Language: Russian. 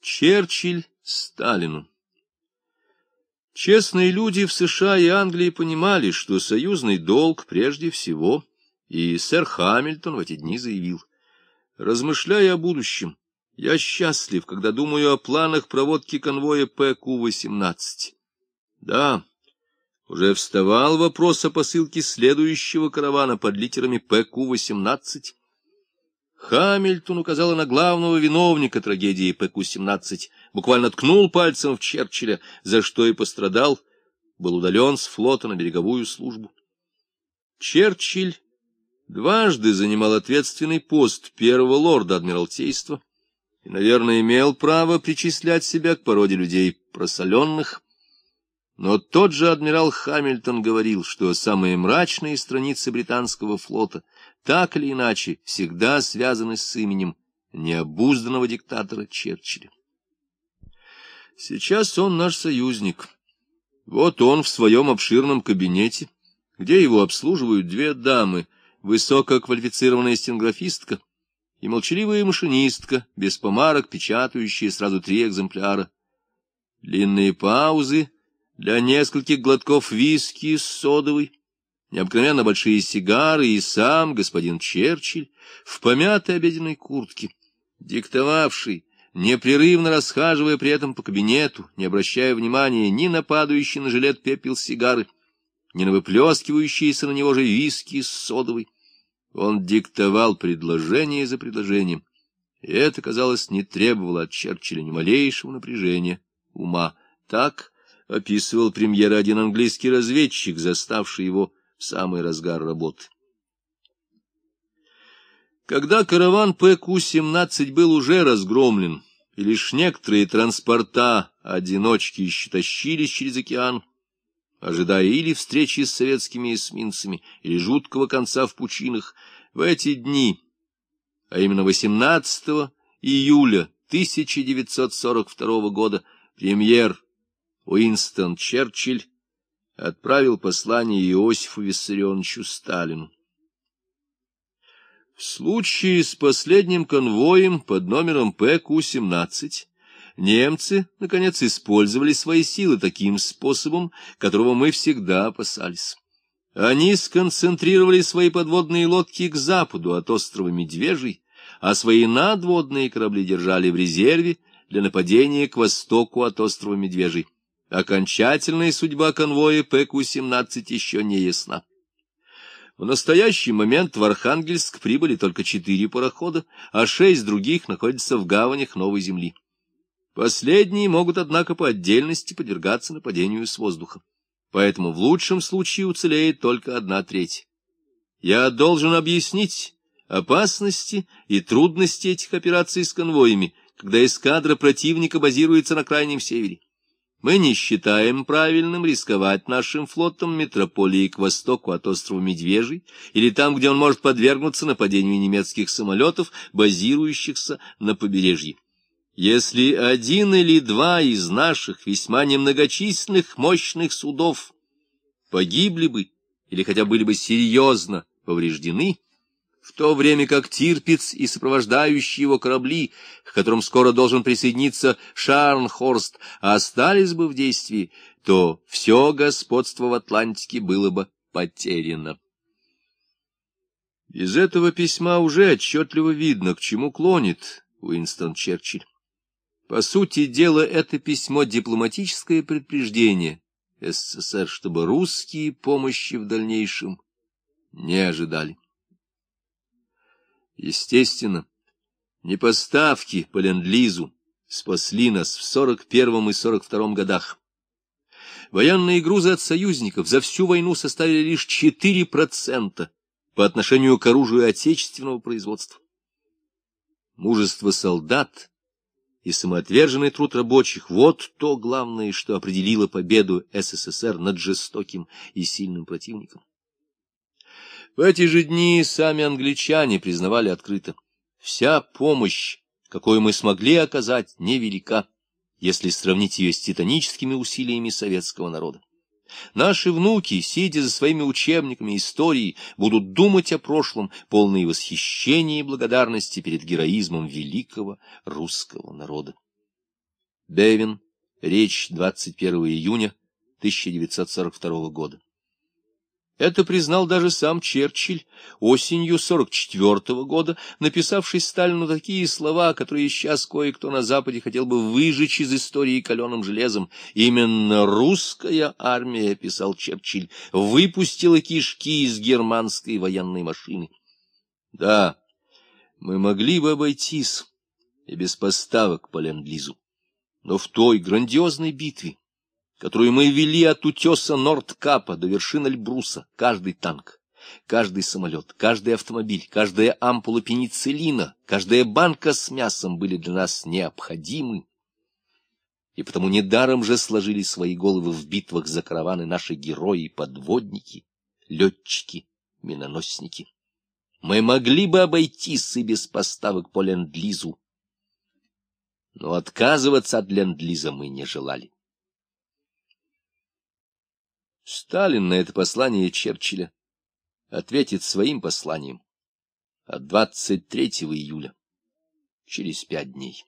Черчилль Сталину Честные люди в США и Англии понимали, что союзный долг прежде всего, и сэр Хамильтон в эти дни заявил, «Размышляя о будущем, я счастлив, когда думаю о планах проводки конвоя ПК-18». Да, уже вставал вопрос о посылке следующего каравана под литерами ПК-18, Хамильтон указала на главного виновника трагедии ПК-17, буквально ткнул пальцем в Черчилля, за что и пострадал, был удален с флота на береговую службу. Черчилль дважды занимал ответственный пост первого лорда Адмиралтейства и, наверное, имел право причислять себя к породе людей просоленных, но тот же адмирал Хамильтон говорил, что самые мрачные страницы британского флота так или иначе всегда связаны с именем необузданного диктатора Черчилля. Сейчас он наш союзник. Вот он в своем обширном кабинете, где его обслуживают две дамы, высококвалифицированная стенографистка и молчаливая машинистка, без помарок, печатающая сразу три экземпляра. Длинные паузы — для нескольких глотков виски с содовой, необыкновенно большие сигары и сам господин Черчилль в помятой обеденной куртке, диктовавший, непрерывно расхаживая при этом по кабинету, не обращая внимания ни на падающий на жилет пепел сигары, ни на выплескивающиеся на него же виски с содовой. Он диктовал предложение за предложением, и это, казалось, не требовало от Черчилля ни малейшего напряжения ума. Так описывал премьера один английский разведчик, заставший его в самый разгар работы. Когда караван ПК-17 был уже разгромлен, и лишь некоторые транспорта, одиночки еще тащились через океан, ожидая или встречи с советскими эсминцами, или жуткого конца в пучинах, в эти дни, а именно 18 июля 1942 года, премьер Уинстон Черчилль отправил послание Иосифу Виссарионовичу Сталину. В случае с последним конвоем под номером ПК-17 немцы, наконец, использовали свои силы таким способом, которого мы всегда опасались. Они сконцентрировали свои подводные лодки к западу от острова Медвежий, а свои надводные корабли держали в резерве для нападения к востоку от острова Медвежий. Окончательная судьба конвоя ПК-17 еще не ясна. В настоящий момент в Архангельск прибыли только четыре парохода, а шесть других находятся в гаванях Новой Земли. Последние могут, однако, по отдельности подвергаться нападению с воздуха. Поэтому в лучшем случае уцелеет только одна треть. Я должен объяснить опасности и трудности этих операций с конвоями, когда эскадра противника базируется на Крайнем Севере. Мы не считаем правильным рисковать нашим флотом метрополии к востоку от острова Медвежий или там, где он может подвергнуться нападению немецких самолетов, базирующихся на побережье. Если один или два из наших весьма немногочисленных мощных судов погибли бы или хотя были бы серьезно повреждены, в то время как Тирпиц и сопровождающие его корабли, к которым скоро должен присоединиться Шарнхорст, остались бы в действии, то все господство в Атлантике было бы потеряно. Из этого письма уже отчетливо видно, к чему клонит Уинстон Черчилль. По сути дела, это письмо — дипломатическое предупреждение СССР, чтобы русские помощи в дальнейшем не ожидали. Естественно, не поставки по ленд-лизу спасли нас в 41 и 42 годах. Военные грузы от союзников за всю войну составили лишь 4% по отношению к оружию отечественного производства. Мужество солдат и самоотверженный труд рабочих — вот то главное, что определило победу СССР над жестоким и сильным противником. В эти же дни сами англичане признавали открыто. Вся помощь, какую мы смогли оказать, невелика, если сравнить ее с титаническими усилиями советского народа. Наши внуки, сидя за своими учебниками истории, будут думать о прошлом, полные восхищения и благодарности перед героизмом великого русского народа. Бевин. Речь 21 июня 1942 года. Это признал даже сам Черчилль осенью 44 -го года, написавший Сталину такие слова, которые сейчас кое-кто на Западе хотел бы выжечь из истории каленым железом. Именно русская армия, писал Черчилль, выпустила кишки из германской военной машины. Да, мы могли бы обойтись и без поставок по ленд-лизу, но в той грандиозной битве, которую мы вели от утеса Нордкапа до вершины Эльбруса, каждый танк, каждый самолет, каждый автомобиль, каждая ампула пенициллина, каждая банка с мясом были для нас необходимы. И потому недаром же сложили свои головы в битвах за караваны наши герои-подводники, летчики, миноносники. Мы могли бы обойтись и без поставок по ленд-лизу, но отказываться от ленд-лиза мы не желали. Сталин на это послание Черчилля ответит своим посланием от 23 июля, через пять дней.